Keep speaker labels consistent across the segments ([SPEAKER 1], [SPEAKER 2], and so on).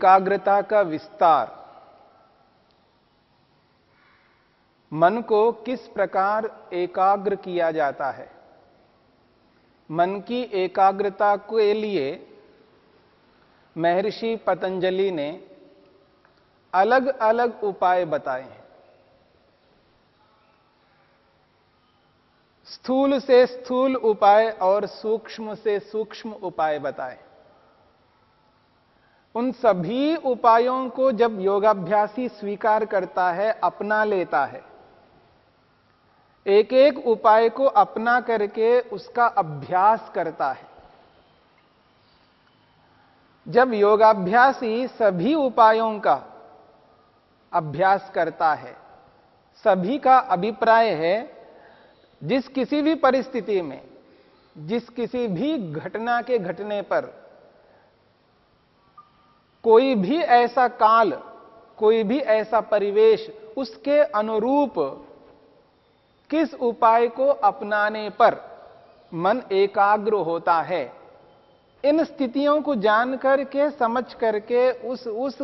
[SPEAKER 1] एकाग्रता का विस्तार। मन को किस प्रकार एकाग्र किया जाता है? मन की एकाग्रता के लिए महर्षि पतंजलि ने अलग अलग उपाय बताए हैं। स्थूल से स्थूल उपाय और सूक्ष्म से सूक्ष्म उपाय बताए। उन सभी उपायों को जब योगाभ्यासी स्वीकार करता है, अपना लेता है। एक एक उपाय को अपना करके उसका अभ्यास करता है। जब योगाभ्यासी सभी उपायों का अभ्यास करता है, सभी का अभिप्राय है, जिस किसी भी परिस्थिति में, जिस किसी भी घटना के घटने पर कोई भी ऐसा काल, कोई भी ऐसा परिवेश उसके अनुरूप किस उपाय को अपनाने पर मन एकाग्र होता है, इन स्थितियों को जान करके, समझ करके, उस उस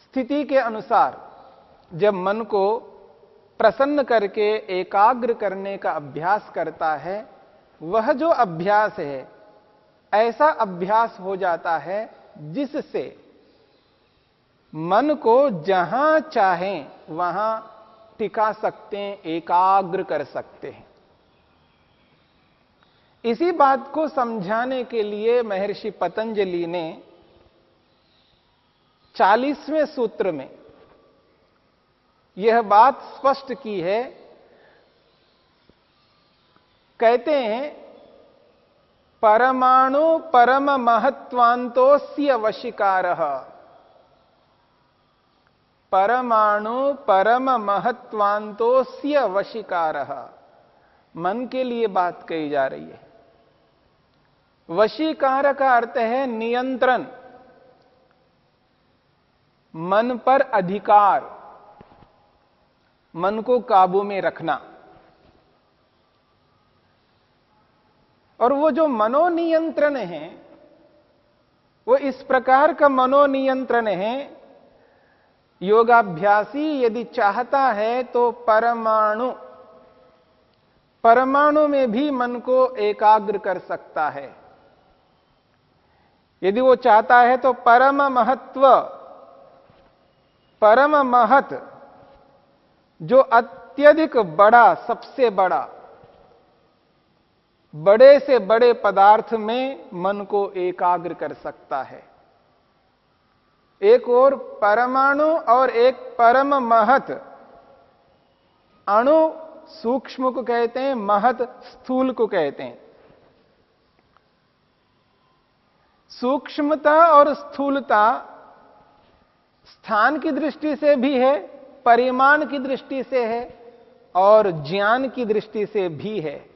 [SPEAKER 1] स्थिति के अनुसार जब मन को प्रसन्न करके एकाग्र करने का अभ्यास करता है, वह जो अभ्यास है, ऐसा अभ्यास हो जाता है जिससे मन को जहाँ चाहें, वहाँ टिका सकते हैं, एकाग्र कर सकते हैं। इसी बात को समझाने के लिए महर्षि पतंजलि ने चालीसवें सूत्र में यह बात स्पष्ट की है। कहते हैं परमाणु परम महत्वांतोस्य वशिकार। परमाणु परम महत्वांतोस्य वशिकार। मन के लिए बात कही जा रही है। वशीकार का अर्थ है नियंत्रण। मन पर अधिकार। मन को काबू में रखना। और वो जो मनोनियंत्रण है, वो इस प्रकार का मनोनियंत्रण है, योगाभ्यासी यदि चाहता है तो परमाणु परमाणु में भी मन को एकाग्र कर सकता है। यदि वो चाहता है तो परम महत्व, परम महत, जो अत्यधिक बड़ा, सबसे बड़ा बड़े से बड़े पदार्थ में मन को एकाग्र कर सकता है। एक और परमाणु और एक परम महत। अणु सूक्ष्म को कहते हैं, महत स्थूल को कहते हैं। सूक्ष्मता और स्थूलता स्थान की दृष्टि से भी है, परिमाण की दृष्टि से है और ज्ञान की दृष्टि से भी है।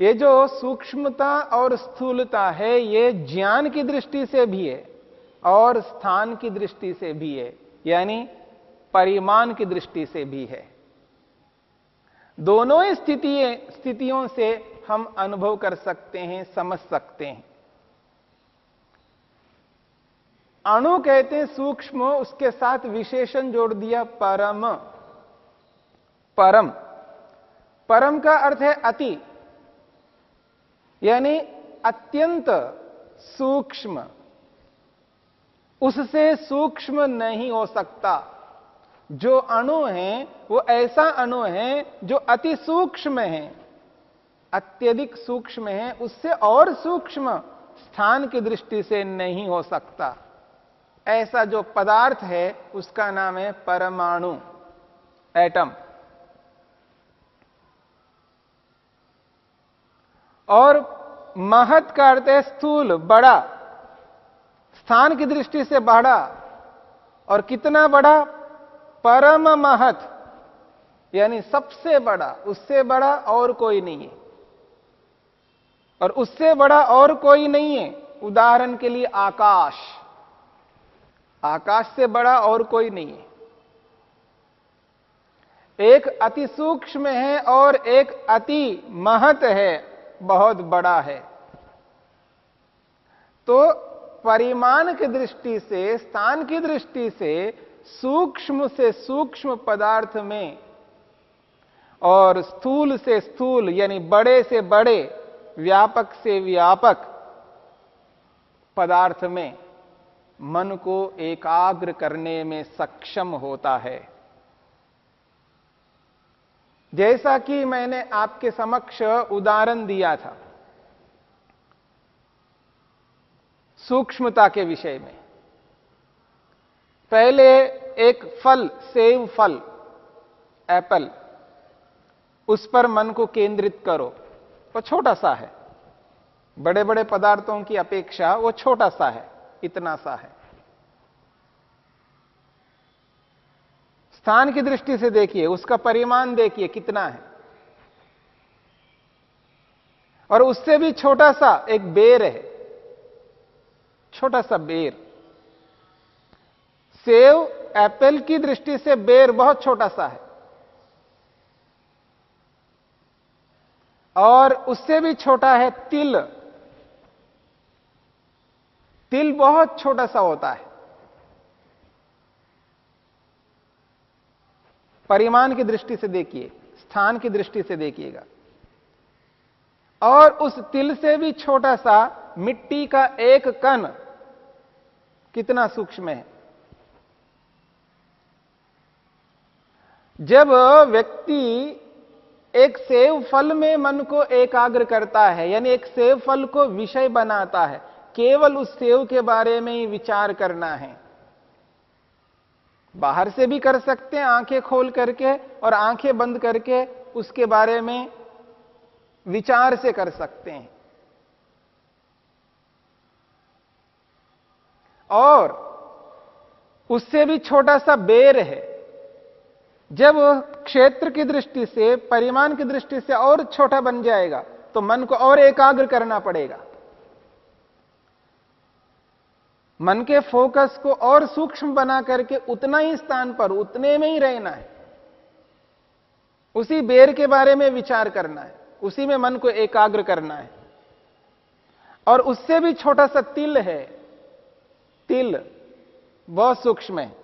[SPEAKER 1] ये जो सूक्ष्मता और स्थूलता है, ये ज्ञान की दृष्टि से भी है और स्थान की दृष्टि से भी है, यानी परिमाण की दृष्टि से भी है। दोनों ही स्थिति स्थितियों से हम अनुभव कर सकते हैं, समझ सकते हैं। अणु कहते हैं सूक्ष्म, उसके साथ विशेषण जोड़ दिया, परम। परम। परम का अर्थ है अति। यानी अत्यंत सूक्ष्म। उससे सूक्ष्म नहीं हो सकता। जो अणु है, वो ऐसा अणु है, जो अति सूक्ष्म है। अत्यधिक सूक्ष्म है, उससे और सूक्ष्म स्थान की दृष्टि से नहीं हो सकता। ऐसा जो पदार्थ है, उसका नाम है परमाणु एटम और महत का अर्थ है स्थूल, बड़ा। स्थान की दृष्टि से बड़ा। और कितना बड़ा? परम महत। यानी सबसे बड़ा। उससे बड़ा और कोई नहीं है। और उससे बड़ा और कोई नहीं है। उदाहरण के लिए आकाश। आकाश से बड़ा और कोई नहीं है। एक अति सूक्ष्म है और एक अति महत है। बहुत बड़ा है। तो परिमाण की दृष्टि से, स्थान की दृष्टि से सूक्ष्म से सूक्ष्म पदार्थ में और स्थूल से स्थूल, यानी बड़े से बड़े, व्यापक से व्यापक पदार्थ में मन को एकाग्र करने में सक्षम होता है। जैसा कि मैंने आपके समक्ष उदाहरण दिया था, सूक्ष्मता के विषय में। पहले एक फल सेव फल, एप्पल, उस पर मन को केंद्रित करो। वो छोटा सा है। बड़े बड़े पदार्थों की अपेक्षा वो छोटा सा है, इतना सा है। स्थान की दृष्टि से देखिए, उसका परिमाण देखिए कितना है। और उससे भी छोटा सा एक बेर है। छोटा सा बेर। सेव, एप्पल की दृष्टि से बेर बहुत छोटा सा है। और उससे भी छोटा है तिल। तिल बहुत छोटा सा होता है। परिमाण की दृष्टि से देखिए, स्थान की दृष्टि से देखिएगा। और उस तिल से भी छोटा सा मिट्टी का एक कण कितना सूक्ष्म है? जब व्यक्ति एक सेव फल में मन को एकाग्र करता है, यानी एक सेव फल को विषय बनाता है, केवल उस सेव के बारे में ही विचार करना है बाहर से भी कर सकते हैं, आँखें खोल करके और आँखें बंद करके उसके बारे में विचार से कर सकते हैं। और उससे भी छोटा सा बेर है। जब क्षेत्र की दृष्टि से, परिमाण की दृष्टि से और छोटा बन जाएगा तो मन को और एकाग्र करना पड़ेगा। मन के फोकस को और सूक्ष्म बना करके उतना ही स्थान पर, उतने में ही रहना है। उसी बेर के बारे में विचार करना है, उसी में मन को एकाग्र करना है। और उससे भी छोटा सा तिल है, तिल बहुत सूक्ष्म है।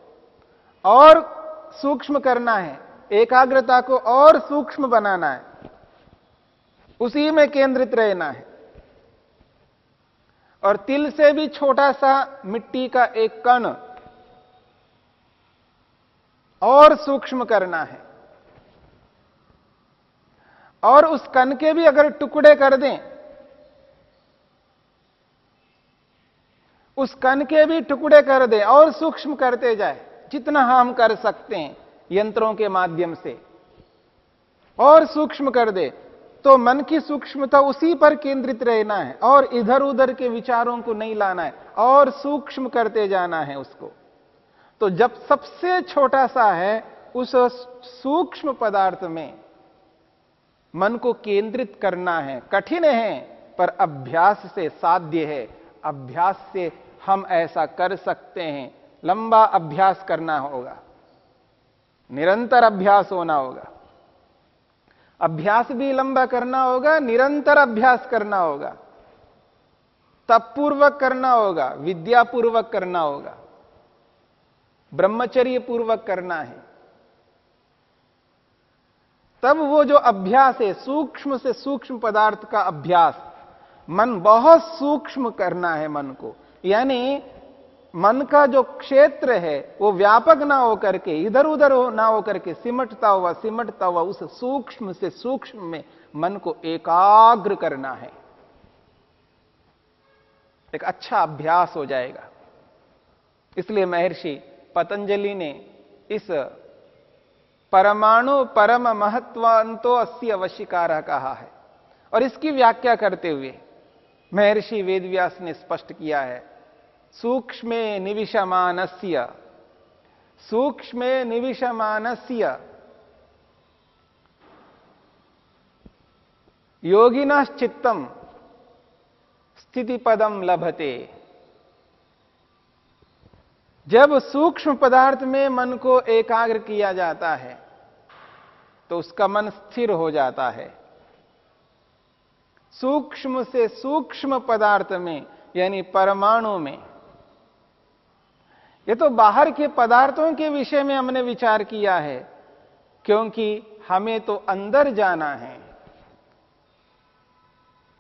[SPEAKER 1] और सूक्ष्म करना है, एकाग्रता को और सूक्ष्म बनाना है, उसी में केंद्रित रहना है। और तिल से भी छोटा सा मिट्टी का एक कण और सूक्ष्म करना है। और उस कण के भी अगर टुकड़े कर दें, उस कण के भी टुकड़े कर दें और सूक्ष्म करते जाए, जितना हम कर सकते हैं यंत्रों के माध्यम से, और सूक्ष्म कर दे। तो मन की सूक्ष्मता उसी पर केंद्रित रहना है और इधर उधर के विचारों को नहीं लाना है और सूक्ष्म करते जाना है उसको। तो जब सबसे छोटा सा है, उस सूक्ष्म पदार्थ में मन को केंद्रित करना है। कठिन है, पर अभ्यास से साध्य है। अभ्यास से हम ऐसा कर सकते हैं। लंबा अभ्यास करना होगा। निरंतर अभ्यास होना होगा। अभ्यास भी लंबा करना होगा, निरंतर अभ्यास करना होगा। तपपूर्वक करना होगा, विद्यापूर्वक करना होगा। ब्रह्मचर्य पूर्वक करना है। तब वो जो अभ्यास है, सूक्ष्म से सूक्ष्म पदार्थ का अभ्यास, मन बहुत सूक्ष्म करना है मन को। यानी मन का जो क्षेत्र है, वो व्यापक ना होकर के इधर उधर हो ना होकर के, सिमटता हुआ सिमटता हुआ, उस सूक्ष्म से सूक्ष्म में मन को एकाग्र करना है। एक अच्छा अभ्यास हो जाएगा। इसलिए महर्षि पतंजलि ने इस परमाणु परम महत्वांतो अस्य अवश्यकार कहा है। और इसकी व्याख्या करते हुए महर्षि वेदव्यास ने स्पष्ट किया है सूक्ष्मे निविशमानस्य। सूक्ष्मे निविशमानस्य। योगिनश्चित्तम स्थिति पदम लभते। जब सूक्ष्म पदार्थ में मन को एकाग्र किया जाता है तो उसका मन स्थिर हो जाता है। सूक्ष्म से सूक्ष्म पदार्थ में, यानी परमाणु में ये तो बाहर के पदार्थों के विषय में हमने विचार किया है, क्योंकि हमें तो अंदर जाना है।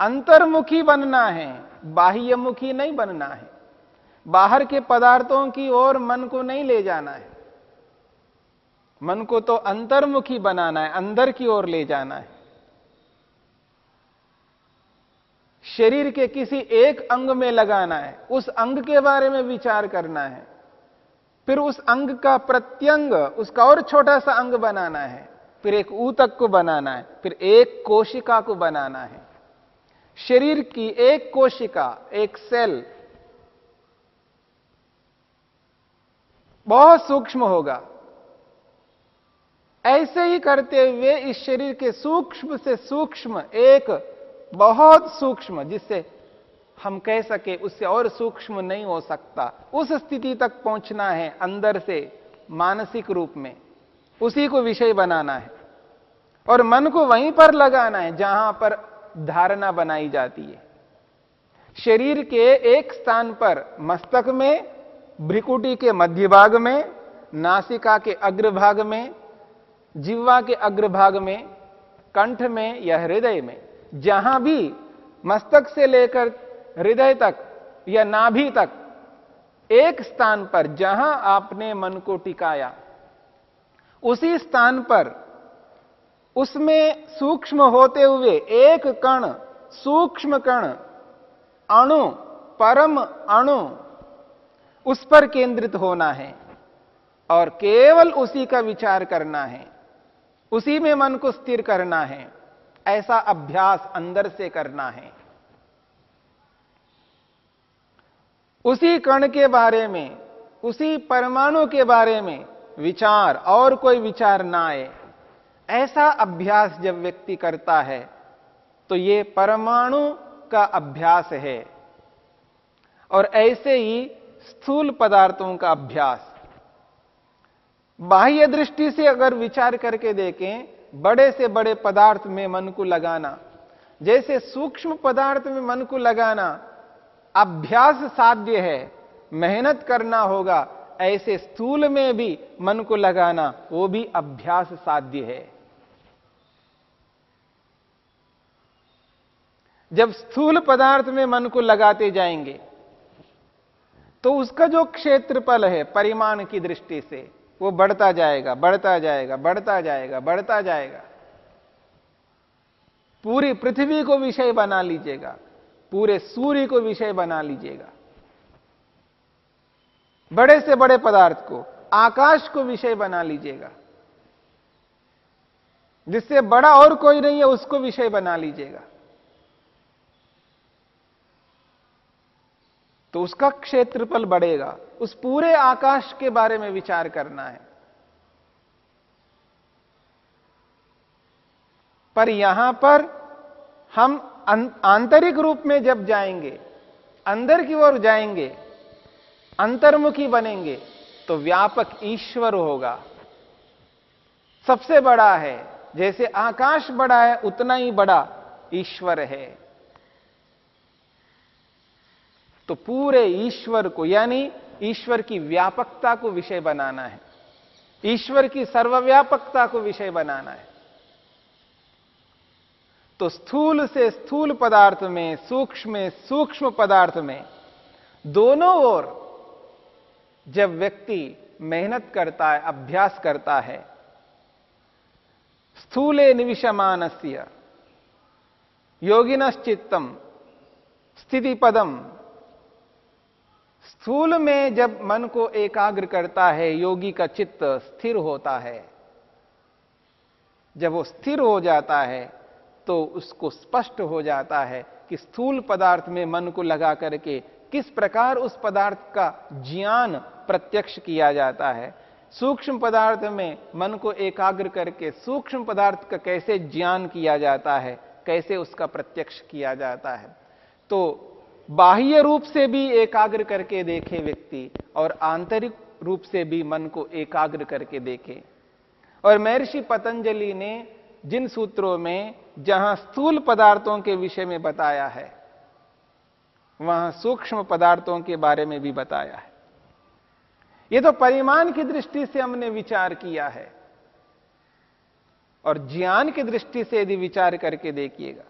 [SPEAKER 1] अंतर्मुखी बनना है, बाह्यमुखी नहीं बनना है। बाहर के पदार्थों की ओर मन को नहीं ले जाना है। मन को तो अंतर्मुखी बनाना है, अंदर की ओर ले जाना है। शरीर के किसी एक अंग में लगाना है, उस अंग के बारे में विचार करना है। फिर उस अंग का प्रत्यंग, उसका और छोटा सा अंग बनाना है। फिर एक ऊतक को बनाना है, फिर एक कोशिका को बनाना है। शरीर की एक कोशिका, एक सेल बहुत सूक्ष्म होगा। ऐसे ही करते हुए इस शरीर के सूक्ष्म से सूक्ष्म एक बहुत सूक्ष्म, जिससे हम कह सके उससे और सूक्ष्म नहीं हो सकता। उस स्थिति तक पहुँचना है अंदर से, मानसिक रूप में। उसी को विषय बनाना है। और मन को वहीं पर लगाना है जहाँ पर धारणा बनाई जाती है। शरीर के एक स्थान पर, मस्तक में, भ्रिकुटी के मध्य भाग में, नासिका के अग्रभाग में, जिह्वा के अग्रभाग में, कंठ में या हृदय में, जहाँ भी मस्तक से लेकर हृदय तक या नाभि तक, एक स्थान पर जहाँ आपने मन को टिकाया, उसी स्थान पर, उसमें सूक्ष्म होते हुए एक कण, सूक्ष्म कण, अणु, परम अणु, उस पर केंद्रित होना है और केवल उसी का विचार करना है, उसी में मन को स्थिर करना है, ऐसा अभ्यास अंदर से करना है। उसी कण के बारे में, उसी परमाणु के बारे में विचार और कोई विचार ना आए। ऐसा अभ्यास जब व्यक्ति करता है तो यह परमाणु का अभ्यास है। और ऐसे ही स्थूल पदार्थों का अभ्यास। बाह्य दृष्टि से अगर विचार करके देखें, बड़े से बड़े पदार्थ में मन को लगाना, जैसे सूक्ष्म पदार्थ में मन को लगाना अभ्यास साध्य है, मेहनत करना होगा, ऐसे स्थूल में भी मन को लगाना, वो भी अभ्यास साध्य है। जब स्थूल पदार्थ में मन को लगाते जाएँगे तो उसका जो क्षेत्रफल है, परिमाण की दृष्टि से, वो बढ़ता जाएगा बढ़ता जाएगा बढ़ता जाएगा बढ़ता जाएगा। पूरी पृथ्वी को विषय बना लीजिएगा। पूरे सूर्य को विषय बना लीजिएगा। बड़े से बड़े पदार्थ को, आकाश को विषय बना लीजिएगा। जिससे बड़ा और कोई नहीं है, उसको विषय बना लीजिएगा। तो उसका क्षेत्रफल बढ़ेगा। उस पूरे आकाश के बारे में विचार करना है। पर यहाँ पर हम आंतरिक रूप में जब जाएँगे, अंदर की ओर जाएँगे, अंतर्मुखी बनेंगे तो व्यापक ईश्वर होगा। सबसे बड़ा है, जैसे आकाश बड़ा है, उतना ही बड़ा ईश्वर है। तो पूरे ईश्वर को, यानी ईश्वर की व्यापकता को विषय बनाना है। ईश्वर की सर्वव्यापकता को विषय बनाना है। तो स्थूल से स्थूल पदार्थ में, सूक्ष्म सूक्ष्म पदार्थ में, दोनों ओर जब व्यक्ति मेहनत करता है, अभ्यास करता है, स्थूले निविशमानस्य, योगिनश्चित्तम स्थिति पदम स्थूल में जब मन को एकाग्र करता है, योगी का चित्त स्थिर होता है, जब वो स्थिर हो जाता है तो उसको स्पष्ट हो जाता है कि स्थूल पदार्थ में मन को लगा करके किस प्रकार उस पदार्थ का ज्ञान प्रत्यक्ष किया जाता है। सूक्ष्म पदार्थ में मन को एकाग्र करके सूक्ष्म पदार्थ का कैसे ज्ञान किया जाता है, कैसे उसका प्रत्यक्ष किया जाता है। तो बाह्य रूप से भी एकाग्र करके देखे व्यक्ति और आंतरिक रूप से भी मन को एकाग्र करके देखे। और महर्षि पतंजलि ने जिन सूत्रों में जहाँ स्थूल पदार्थों के विषय में बताया है, वहाँ सूक्ष्म पदार्थों के बारे में भी बताया है। यह तो परिमाण की दृष्टि से हमने विचार किया है और ज्ञान की दृष्टि से यदि विचार करके देखिएगा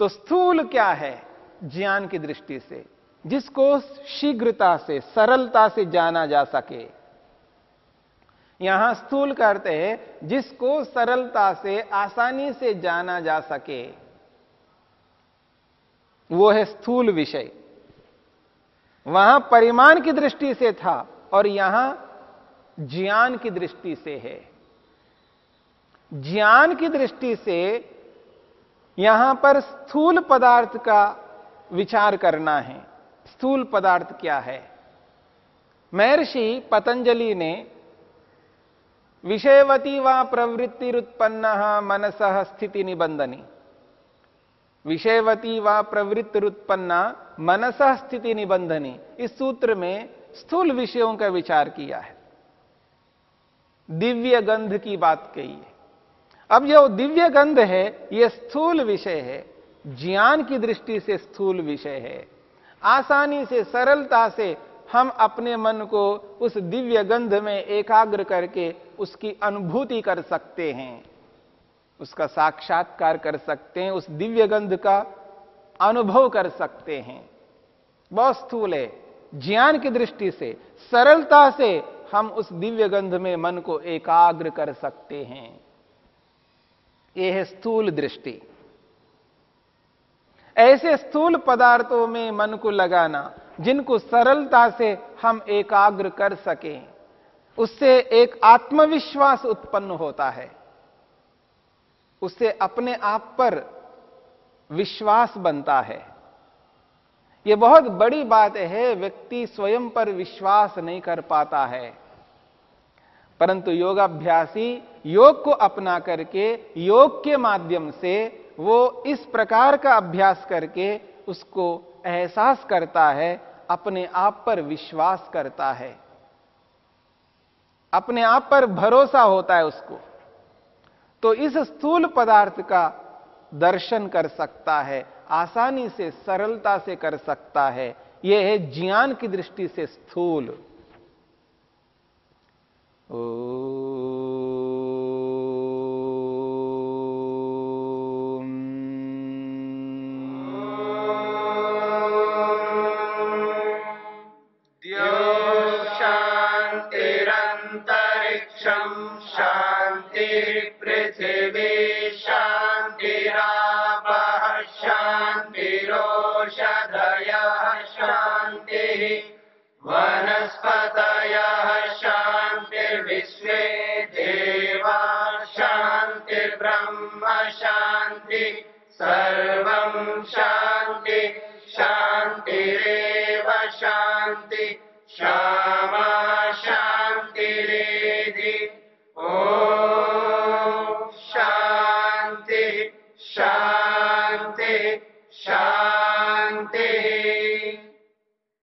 [SPEAKER 1] तो स्थूल क्या है ज्ञान की दृष्टि से, जिसको शीघ्रता से, सरलता से जाना जा सके? यहाँ स्थूल करते हैं, जिसको सरलता से, आसानी से जाना जा सके। वो है स्थूल विषय। वहाँ परिमाण की दृष्टि से था और यहाँ ज्ञान की दृष्टि से है। ज्ञान की दृष्टि से यहाँ पर स्थूल पदार्थ का विचार करना है। स्थूल पदार्थ क्या है? महर्षि पतंजलि ने विषयवती व प्रवृत्तिरुत्पन्न मनस स्थिति निबंधनी विषयवती व प्रवृत्तिरुत्पन्ना मनस स्थिति निबंधनी इस सूत्र में स्थूल विषयों का विचार किया है। दिव्य गंध की बात कही है। अब जो दिव्य गंध है यह स्थूल विषय है। ज्ञान की दृष्टि से स्थूल विषय है। आसानी से, सरलता से हम अपने मन को उस दिव्य गंध में एकाग्र करके उसकी अनुभूति कर सकते हैं। उसका साक्षात्कार कर सकते हैं, उस दिव्य गंध का अनुभव कर सकते हैं। बहुत स्थूल है। ज्ञान की दृष्टि से, सरलता से हम उस दिव्य गंध में मन को एकाग्र कर सकते हैं। यह है स्थूल दृष्टि। ऐसे स्थूल पदार्थों में मन को लगाना जिनको सरलता से हम एकाग्र कर सकें, उससे एक आत्मविश्वास उत्पन्न होता है। उससे अपने आप पर विश्वास बनता है। यह बहुत बड़ी बात है, व्यक्ति स्वयं पर विश्वास नहीं कर पाता है। परंतु योगाभ्यासी योग को अपना करके, योग के माध्यम से वो इस प्रकार का अभ्यास करके उसको एहसास करता है अपने आप पर विश्वास करता है। अपने आप पर भरोसा होता है उसको। तो इस स्थूल पदार्थ का दर्शन कर सकता है, आसानी से, सरलता से कर सकता है। यह है ज्ञान की दृष्टि से स्थूल। ओ